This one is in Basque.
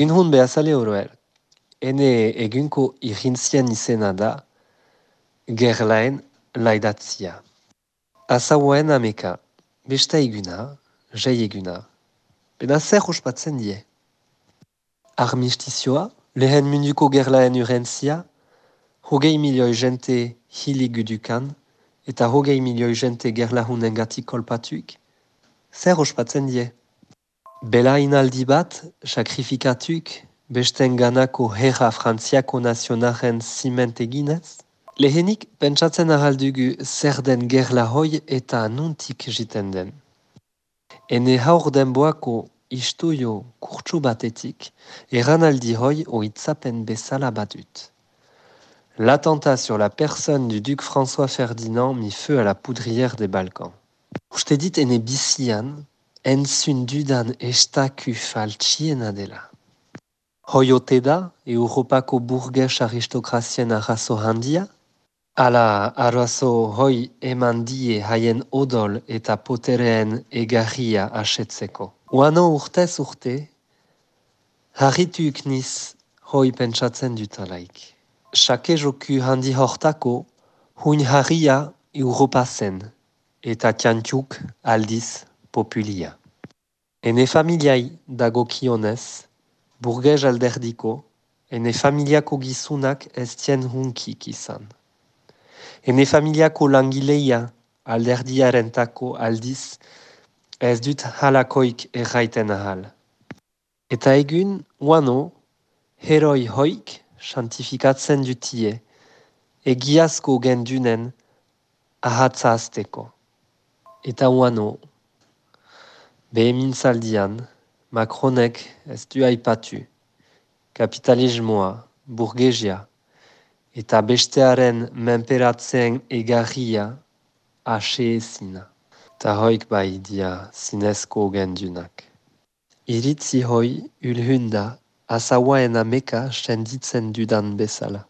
Inhun behazale oroer, ene egunko irintzian izena da gerlaen laidatzia. Azauen ameka, besta eguna, jai eguna, bena zer ospatzen die. Armistizioa, lehen munduko gerlaen urentzia, hogei milioi jente hiligudukan, eta hogei milioi jente gerlahunen gati kolpatuik, zer ospatzen die. Bela inaldi bat, sakrifikatuk, besten ganako herra frantziako nazionaren ziment eginez, lehenik pentsatzen ahaldugu zer den gerla hoi eta nuntik jiten den. Ene haur denboako istoio kurtsu batetik, eranaldi hoi oitzapen bezala badut. L'attentat sur la personne du duc François Ferdinand mit feu à la poudrière des Balkans. Uste dit ene bizian, entzun dudan estaku faltxiena dela. Hoiote da, Europako burges aristokrazien arrazo handia, ala arrazo hoi eman die haien odol eta potereen egarria asetzeko. Uano urtez urte, harritu ukniz hoi pentsatzen dutalaik. Sake joku handi hortako, huin harria Europa zen, eta tiantiuk aldiz populia. Ene familiai dagokionez, burgez alderdiko, ene familiako gizunak ez tien hunkik izan. Ene familiako langileia alderdiarentako aldiz ez dut halakoik erraiten ahal. Eta egun, uano, heroi hoik santifikatzen dutie, egiazko gendunen ahatza. Eta uano, behemin zaldian, Macronek ez du aipatu, kapitalismoa, burgesia, eta bestearen menperatzen egarria ase ezina. Ta hoik bai dia zinezko gendunak. Iritzi hoi ulhunda azawaen ameka senditzen dudan bezala.